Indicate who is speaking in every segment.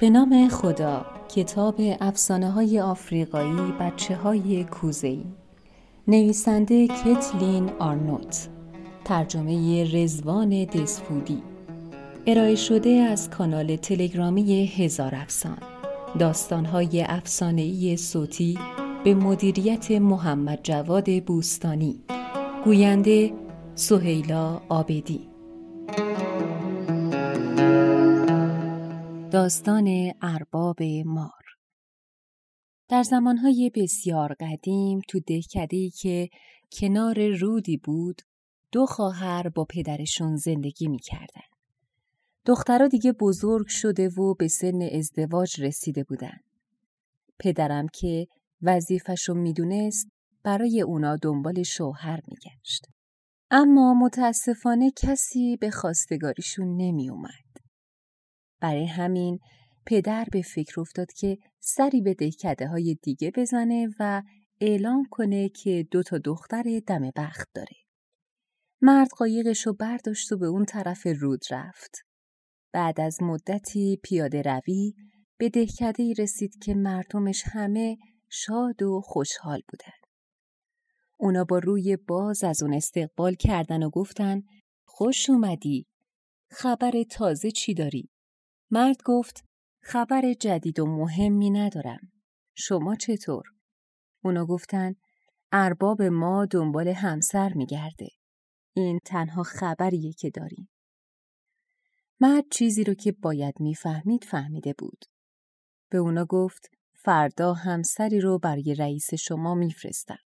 Speaker 1: به نام خدا کتاب افسانه های آفریقایی بچه های کوزهی نویسنده کتلین آرنوت ترجمه رزوان دسفودی. ارائه شده از کانال تلگرامی هزار افسان. داستانهای افسانه‌ای صوتی به مدیریت محمد جواد بوستانی. گوینده سهیلا آبدی. داستان ارباب مار در زمانهای بسیار قدیم تو دهکدهی که کنار رودی بود دو خواهر با پدرشون زندگی می‌کردن. دخترها دیگه بزرگ شده و به سن ازدواج رسیده بودن. پدرم که وظیفش می‌دونست برای اونا دنبال شوهر میگشت. اما متاسفانه کسی به خواستگاریشون نمی اومد. برای همین پدر به فکر افتاد که سری به دهکده های دیگه بزنه و اعلام کنه که دو تا دختر دم بخت داره. مرد قایقش رو برداشت و به اون طرف رود رفت. بعد از مدتی پیاده روی به دهکده ای رسید که مردمش همه شاد و خوشحال بودن. اونا با روی باز از اون استقبال کردن و گفتن خوش اومدی. خبر تازه چی داری؟ مرد گفت خبر جدید و مهمی ندارم. شما چطور؟ اونا گفتن ارباب ما دنبال همسر میگرده. این تنها خبریه که داریم. مرد چیزی رو که باید می‌فهمید فهمیده بود. به اونا گفت فردا همسری رو برای رئیس شما میفرستم.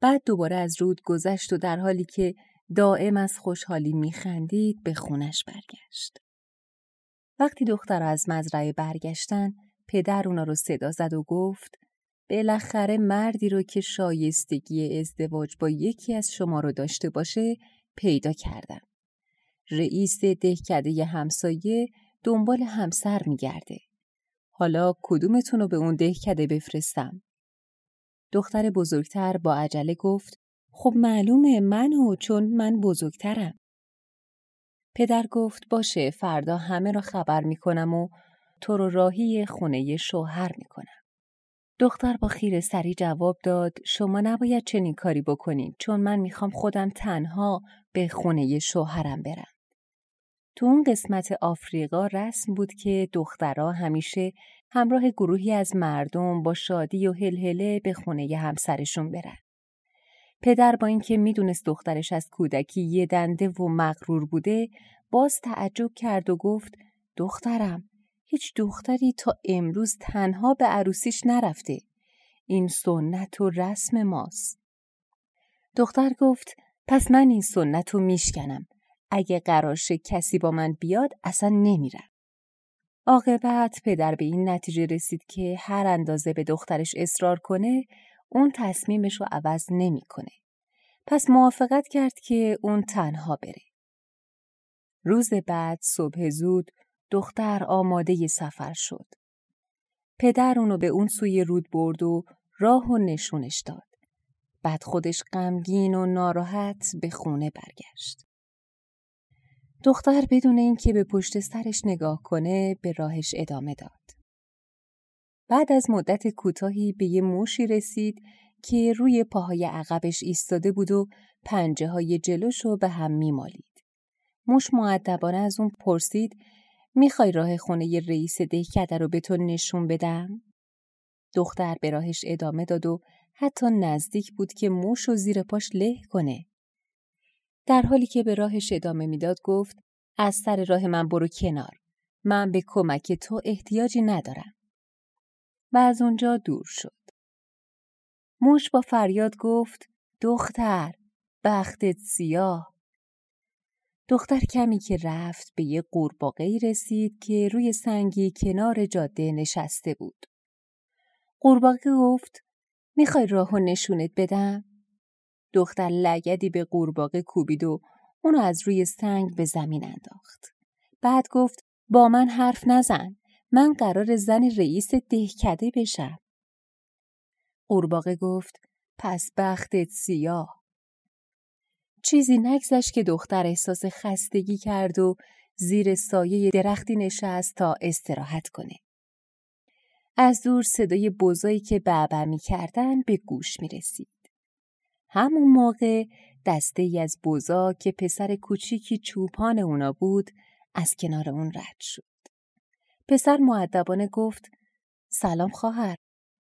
Speaker 1: بعد دوباره از رود گذشت و در حالی که دائم از خوشحالی میخندید به خونش برگشت. وقتی دختر از مزرعه برگشتن پدر اونا رو صدا زد و گفت بالاخره مردی رو که شایستگی ازدواج با یکی از شما رو داشته باشه پیدا کردم. رئیس دهکده همسایه دنبال همسر میگرده. حالا کدومتون رو به اون دهکده بفرستم؟ دختر بزرگتر با عجله گفت خب معلومه منو چون من بزرگترم. پدر گفت باشه فردا همه را خبر می‌کنم و تو رو راهی خونه شوهر می‌کنم. دختر با خیر سری جواب داد شما نباید چنین کاری بکنید چون من می‌خوام خودم تنها به خونه شوهرم برم. تو اون قسمت آفریقا رسم بود که دخترها همیشه همراه گروهی از مردم با شادی و هلهله به خونه همسرشون برن. پدر با اینکه می‌دونست دخترش از کودکی یه دنده و مغرور بوده باز تعجب کرد و گفت دخترم هیچ دختری تا امروز تنها به عروسیش نرفته. این سنت و رسم ماست. دختر گفت پس من این سنت رو میشکنم. اگه قرارشه کسی با من بیاد اصلا نمیرم. عاقبت پدر به این نتیجه رسید که هر اندازه به دخترش اصرار کنه اون تصمیمش رو عوض نمی‌کنه. پس موافقت کرد که اون تنها بره. روز بعد صبح زود دختر آماده سفر شد. پدر اونو به اون سوی رود برد و راه و نشونش داد. بعد خودش غمگین و ناراحت به خونه برگشت. دختر بدون اینکه به پشت سرش نگاه کنه به راهش ادامه داد. بعد از مدت کوتاهی به یه موشی رسید که روی پاهای عقبش ایستاده بود و پنجه های جلوش به هم میمالید. موش معدبانه از اون پرسید می‌خوای راه خونه رئیس دهکده رو به تو نشون بدم؟ دختر به راهش ادامه داد و حتی نزدیک بود که موش رو زیر پاش له کنه. در حالی که به راهش ادامه می‌داد گفت از سر راه من برو کنار. من به کمک تو احتیاجی ندارم. و از اونجا دور شد. موش با فریاد گفت دختر بختت سیاه. دختر کمی که رفت به یه قورباغه رسید که روی سنگی کنار جاده نشسته بود. قورباغه گفت می‌خوای راهو نشونت بدم؟ دختر لگدی به قورباغه کوبید و اونو از روی سنگ به زمین انداخت. بعد گفت با من حرف نزن. من قرار زن رئیس دهکده بشم. قورباغه گفت پس بختت سیاه. چیزی نگذشت که دختر احساس خستگی کرد و زیر سایه درختی نشست تا استراحت کنه. از دور صدای بزایی که بعبع می‌کردن به گوش می رسید. همون موقع دسته ای از بزا که پسر کوچیکی چوپان اونا بود از کنار اون رد شد. پسر معدبانه گفت سلام خواهر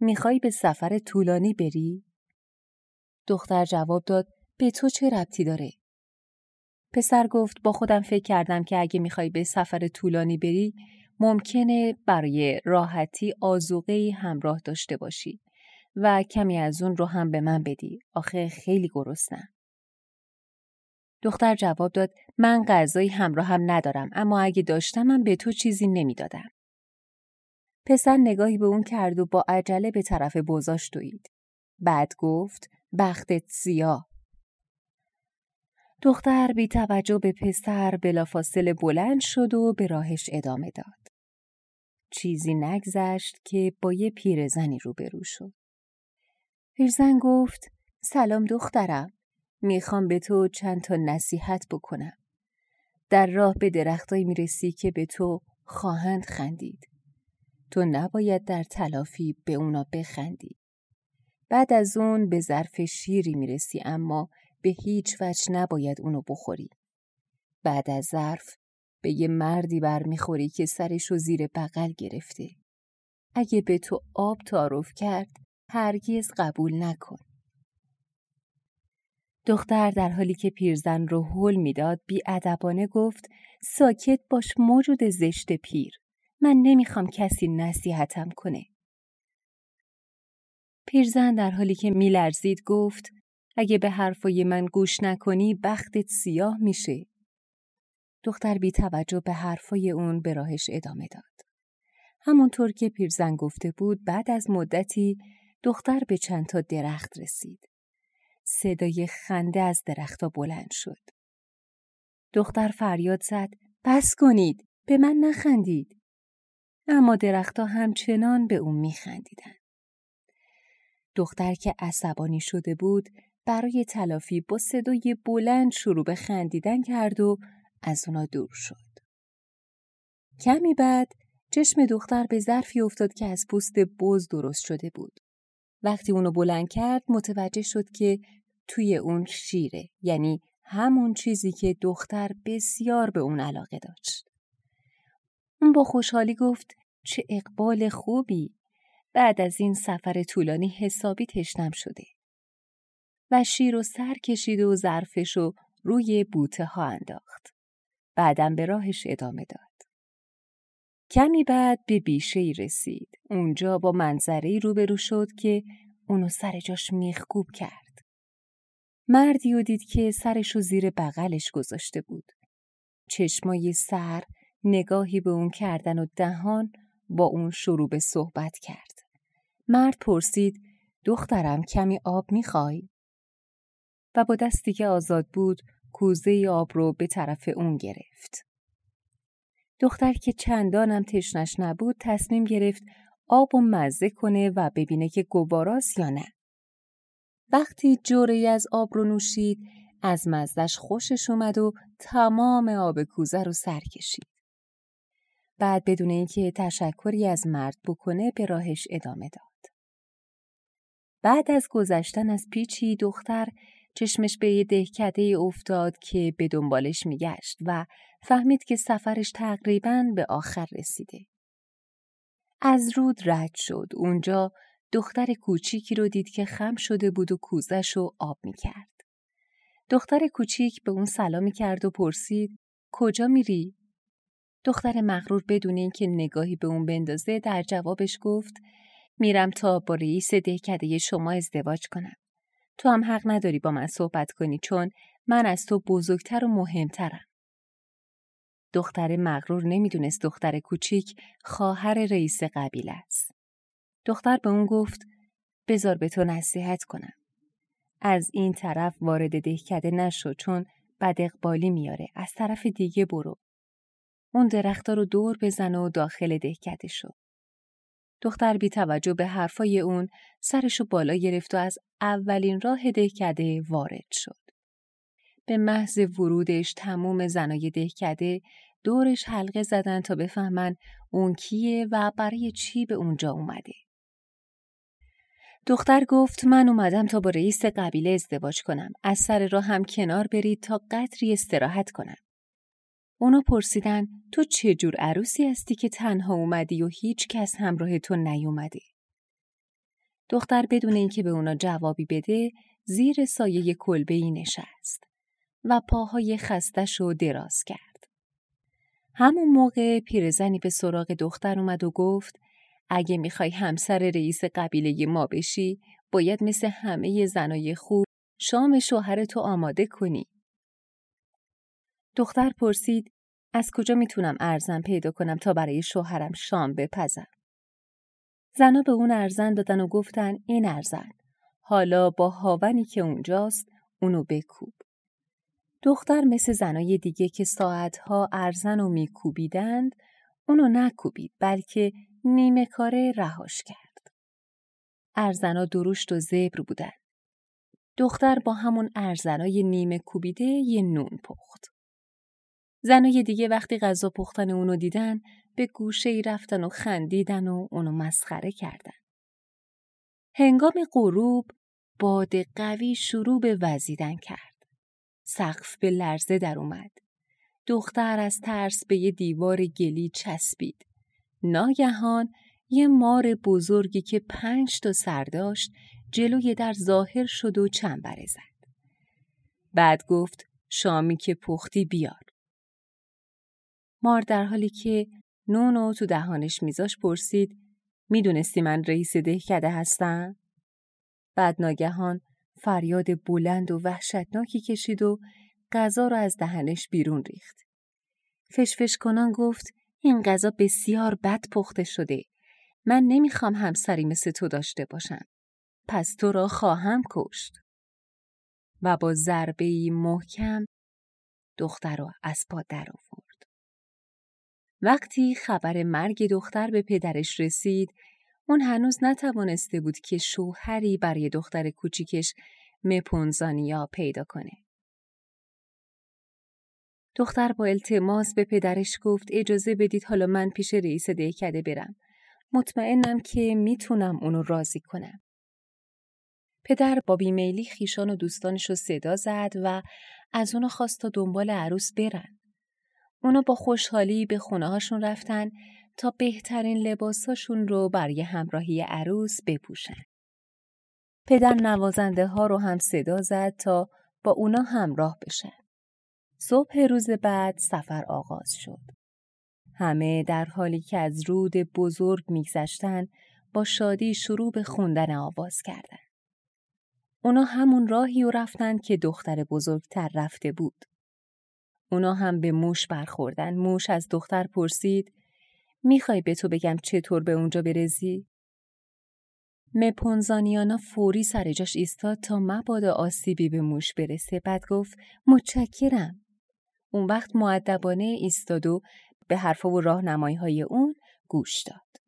Speaker 1: می‌خوای به سفر طولانی بری؟ دختر جواب داد به تو چه ربطی داره؟ پسر گفت با خودم فکر کردم که اگه می‌خوای به سفر طولانی بری ممکنه برای راحتی آزوغه همراه داشته باشی و کمی از اون رو هم به من بدی. آخه خیلی گرسنم. دختر جواب داد من غذایی همراه هم ندارم اما اگه داشتمم به تو چیزی نمی‌دادم. پسر نگاهی به اون کرد و با عجله به طرف بزاش دوید. بعد گفت بختت سیاه. دختر بی توجه به پسر بلافاصله بلند شد و به راهش ادامه داد. چیزی نگذشت که با یه پیرزنی روبرو شد. پیرزن گفت سلام دخترم. می‌خوام به تو چند تا نصیحت بکنم. در راه به درختایی می‌رسی که به تو خواهند خندید. تو نباید در تلافی به اونا بخندی. بعد از اون به ظرف شیری می‌رسی اما به هیچ وجه نباید اونو بخوری. بعد از ظرف به یه مردی برمیخوری که سرشو زیر بغل گرفته. اگه به تو آب تعارف کرد هرگز قبول نکن. دختر در حالی که پیرزن رو حل می‌داد بی ادبانه گفت ساکت باش موجود زشت پیر. من نمی‌خوام کسی نصیحتم کنه. پیرزن در حالی که میلرزید گفت اگه به حرفای من گوش نکنی بختت سیاه میشه. دختر بی توجه به حرفای اون به راهش ادامه داد. همونطور که پیرزن گفته بود بعد از مدتی دختر به چند تا درخت رسید. صدای خنده از درختها بلند شد. دختر فریاد زد بس کنید به من نخندید. اما درختها همچنان به اون میخندیدن. دختر که عصبانی شده بود برای تلافی با صدای بلند شروع به خندیدن کرد و از اونا دور شد. کمی بعد چشم دختر به ظرفی افتاد که از پوست بز درست شده بود. وقتی اونو بلند کرد متوجه شد که توی اون شیره یعنی همون چیزی که دختر بسیار به اون علاقه داشت. اون با خوشحالی گفت چه اقبال خوبی بعد از این سفر طولانی حسابی تشنم شده. و شیر و سر کشید و ظرفش رو روی بوته ها انداخت. بعدم به راهش ادامه داد. کمی بعد به بیشه ای رسید. اونجا با منظره روبرو شد که اونو سر جاش میخکوب کرد. مردی و دید که سرشو زیر بغلش گذاشته بود. چشمای سر نگاهی به اون کردن و دهان با اون شروع به صحبت کرد. مرد پرسید دخترم کمی آب می‌خوای؟ و با دستی که آزاد بود کوزه آب رو به طرف اون گرفت. دختر که چندانم تشنش نبود تصمیم گرفت آب و مزه کنه و ببینه که گواراست یا نه. وقتی جوری از آب رو نوشید از مزدش خوشش اومد و تمام آب کوزه رو سر کشید. بعد بدون اینکه تشکری از مرد بکنه به راهش ادامه داد. بعد از گذشتن از پیچی دختر چشمش به یه دهکده افتاد که به دنبالش میگشت و فهمید که سفرش تقریبا به آخر رسیده. از رود رد شد. اونجا دختر کوچیکی رو دید که خم شده بود و کوزش رو آب می‌کرد. دختر کوچیک به اون سلامی کرد و پرسید کجا میری؟ دختر مغرور بدون اینکه نگاهی به اون بندازه در جوابش گفت میرم تا با رئیس دهکده شما ازدواج کنم. تو هم حق نداری با من صحبت کنی چون من از تو بزرگتر و مهمترم. دختر مغرور نمی‌دونست دختر کوچیک خواهر رئیس قبیله است. دختر به اون گفت بزار به تو نصیحت کنم. از این طرف وارد دهکده نشو چون بد اقبالی میاره. از طرف دیگه برو. اون درختها رو دور بزن و داخل دهکده شو. دختر بی توجه به حرفای اون سرشو بالا گرفت و از اولین راه دهکده وارد شد. به محض ورودش تموم زنای دهکده دورش حلقه زدن تا بفهمن اون کیه و برای چی به اونجا اومده. دختر گفت من اومدم تا با رئیس قبیله ازدواج کنم. از سر راه هم کنار برید تا قدری استراحت کنم. اونا پرسیدن تو چه جور عروسی هستی که تنها اومدی و هیچ کس همراه تو نیومده؟ دختر بدون اینکه به اونا جوابی بده زیر سایه کلبه ای نشست و پاهای خستش رو دراز کرد. همون موقع پیرزنی به سراغ دختر اومد و گفت اگه می‌خوای همسر رئیس قبیله ما بشی باید مثل همه زنای خوب شام شوهرتو آماده کنی. دختر پرسید از کجا می‌تونم ارزن پیدا کنم تا برای شوهرم شام بپزم. زنا به اون ارزن دادن و گفتن این ارزن. حالا با هاونی که اونجاست اونو بکوب. دختر مثل زنای دیگه که ساعتها ارزن و میکوبیدند اونو نکوبید بلکه نیمه کاره رهاش کرد. ارزنا درشت و زبر بودن. دختر با همون ارزنای نیمه کوبیده یه نون پخت. زنای دیگه وقتی غذا پختن اونو دیدن به گوشه ای رفتن و خندیدن و اونو مسخره کردن. هنگام غروب باد قوی شروع به وزیدن کرد. سقف به لرزه در اومد. دختر از ترس به یه دیوار گلی چسبید. ناگهان یه مار بزرگی که پنج تا سر داشت جلوی در ظاهر شد و چنبره زد. بعد گفت شامی که پختی بیار. مار در حالی که نونو تو دهانش میذاش پرسید می‌دونستی من رئیس دهکده هستم؟ بعد ناگهان فریاد بلند و وحشتناکی کشید و غذا را از دهنش بیرون ریخت. فشفش کنان گفت این غذا بسیار بد پخته شده. من نمی‌خوام همسری مثل تو داشته باشم. پس تو را خواهم کشت. و با ضربه محکم دختر را از پا در آورد. وقتی خبر مرگ دختر به پدرش رسید، اون هنوز نتوانسته بود که شوهری برای دختر کوچیکش مپونزانیا پیدا کنه. دختر با التماس به پدرش گفت اجازه بدید حالا من پیش رئیس دهکده برم. مطمئنم که می‌تونم اونو راضی کنم. پدر با بیمیلی خیشان و دوستانش رو صدا زد و از اونو خواست تا دنبال عروس برن. اونا با خوشحالی به خونه هاشون رفتن تا بهترین لباساشون رو برای همراهی عروس بپوشن. پدر نوازنده ها رو هم صدا زد تا با اونا همراه بشن. صبح روز بعد سفر آغاز شد. همه در حالی که از رود بزرگ میگذشتن با شادی شروع به خوندن آواز کردن. اونا همون راهی و رفتن که دختر بزرگتر رفته بود. اونا هم به موش برخوردن. موش از دختر پرسید می‌خوای به تو بگم چطور به اونجا برزی؟ مپونزانیانا فوری سر جاش ایستاد تا مبادا آسیبی به موش برسه بعد گفت متشکرم اون وقت معدبانه ایستاد و به حرفا و راهنمایی های اون گوش داد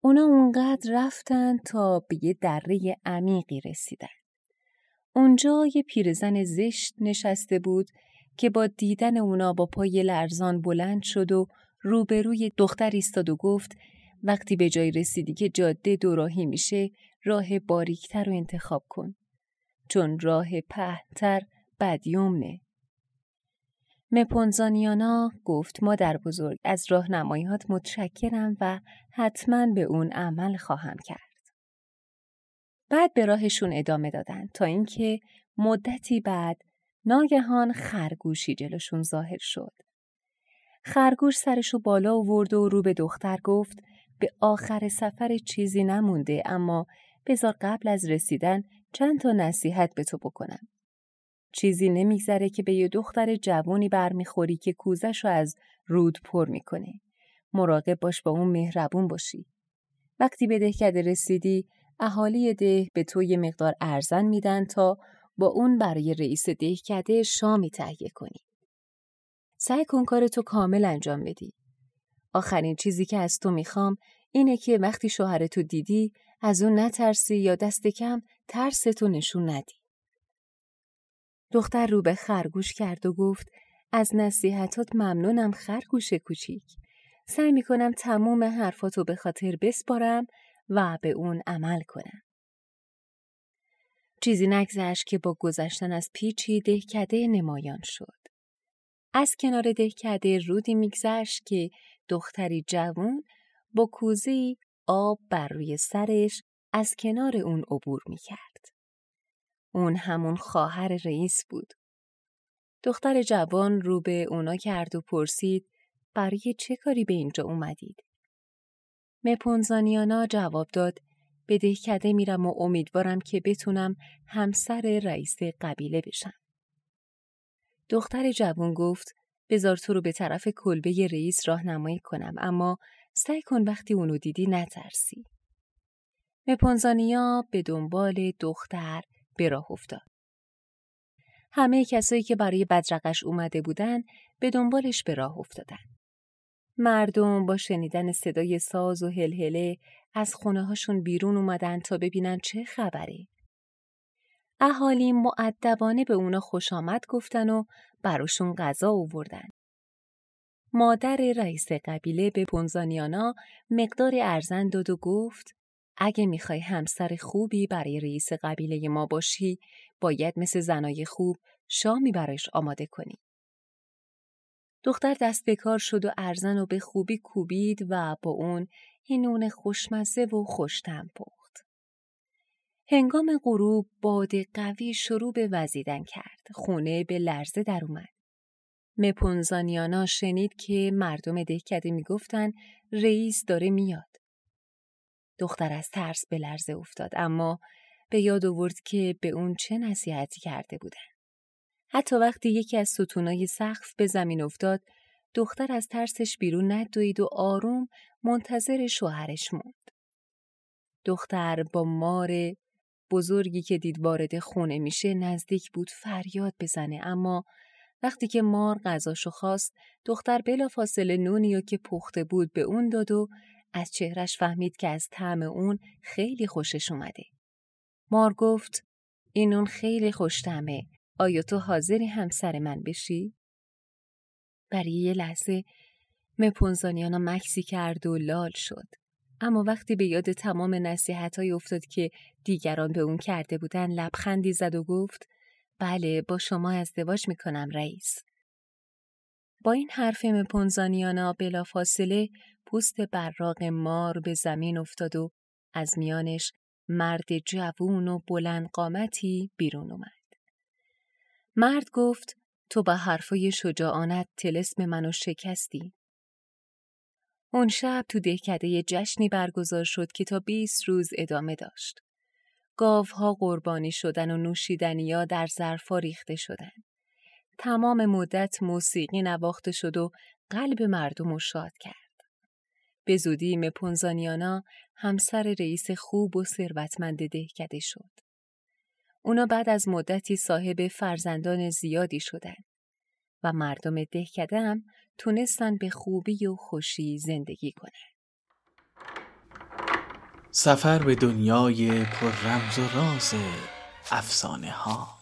Speaker 1: اونا اونقدر رفتن تا به یه دره عمیقی رسیدن اونجا یه پیرزن زشت نشسته بود که با دیدن اونا با پای لرزان بلند شد و روبروی دختر ایستاد و گفت وقتی به جای رسیدی که جاده دوراهی میشه راه باریکتر رو انتخاب کن. چون راه پهتر بدیومنه. مپونزانیانا گفت مادر بزرگ از راهنماییات متشکرم و حتما به اون عمل خواهم کرد. بعد به راهشون ادامه دادن تا اینکه مدتی بعد ناگهان خرگوشی جلوشون ظاهر شد. خرگوش سرشو بالا آورد و رو به دختر گفت به آخر سفر چیزی نمونده اما بذار قبل از رسیدن چند تا نصیحت به تو بکنم. چیزی نمیگذره که به یه دختر جوونی برمیخوری که کوزش رو از رود پر می‌کنه. مراقب باش با اون مهربون باشی. وقتی به دهکده رسیدی اهالی ده به تو یه مقدار ارزن میدن تا با اون برای رئیس دهکده شامی تهیه کنی. سعی کن کار تو کامل انجام بدی. آخرین چیزی که از تو می‌خوام اینه که وقتی شوهرتو دیدی از اون نترسی یا دست کم ترستو نشون ندی. دختر رو به خرگوش کرد و گفت از نصیحتات ممنونم خرگوش کوچیک. سعی می‌کنم تموم حرفاتو به خاطر بسپارم و به اون عمل کنم. چیزی نگذشت که با گذشتن از پیچی دهکده نمایان شد. از کنار دهکده رودی میگذشت که دختری جوان با کوزی آب بر روی سرش از کنار اون عبور می‌کرد. اون همون خواهر رئیس بود. دختر جوان رو به اونا کرد و پرسید برای چه کاری به اینجا اومدید؟ مپونزانیانا جواب داد به دهکده میرم و امیدوارم که بتونم همسر رئیس قبیله بشم. دختر جوان گفت بذار تو رو به طرف کلبه رئیس راهنمایی کنم اما سعی کن وقتی اونو دیدی نترسی. مپونزانیا به دنبال دختر به راه افتاد. همه کسایی که برای بدرقش اومده بودن به دنبالش به راه افتادن. مردم با شنیدن صدای ساز و هلهله از خونه هاشون بیرون اومدن تا ببینن چه خبره. اهالی معدبانه به اونا خوش آمد گفتن و براشون غذا آوردن. مادر رئیس قبیله به پونزانیانا مقدار ارزن داد و گفت اگه می‌خوای همسر خوبی برای رئیس قبیله ما باشی باید مثل زنای خوب شامی برایش آماده کنی. دختر دست به شد و ارزن و به خوبی کوبید و با اون یه نون خوشمزه و خوشتم پخت. هنگام غروب باد قوی شروع به وزیدن کرد. خونه به لرزه در اومد. مپونزانیانا شنید که مردم دهکده می‌گفتن رئیس داره میاد. دختر از ترس به لرزه افتاد اما به یاد آورد که به اون چه نصیحتی کرده بودن. حتی وقتی یکی از ستونای سقف به زمین افتاد، دختر از ترسش بیرون ندوید و آروم منتظر شوهرش موند. دختر با مار بزرگی که دید وارد خونه میشه نزدیک بود فریاد بزنه اما وقتی که مار غذاشو خواست دختر بلا فاصله نونی و که پخته بود به اون داد و از چهرش فهمید که از طعم اون خیلی خوشش اومده. مار گفت این اون خیلی خوشتمه آیا تو حاضری همسر من بشی؟ برای یه لحظه مپونزانیانا مکسی کرد و لال شد. اما وقتی به یاد تمام نصیحت های افتاد که دیگران به اون کرده بودن لبخندی زد و گفت بله با شما ازدواج می‌کنم رئیس. با این حرف مپونزانیانا بلافاصله پوست براق مار به زمین افتاد و از میانش مرد جوون و بلند قامتی بیرون اومد. مرد گفت تو با حرفای شجاعانت تلسم منو شکستی. اون شب تو دهکده جشنی برگزار شد که تا 20 روز ادامه داشت. گاوها قربانی شدن و نوشیدنیا در ظرفا ریخته شدن. تمام مدت موسیقی نواخته شد و قلب مردم رو شاد کرد. به زودی مپونزانیانا همسر رئیس خوب و ثروتمند دهکده شد. اونا بعد از مدتی صاحب فرزندان زیادی شدن و مردم دهکده هم تونستن به خوبی و خوشی زندگی کنن.
Speaker 2: سفر به دنیای پر رمز و راز افسانه ها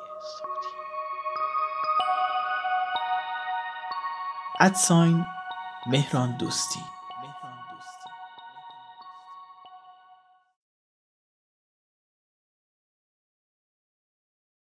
Speaker 2: ادساین مهران دوستی.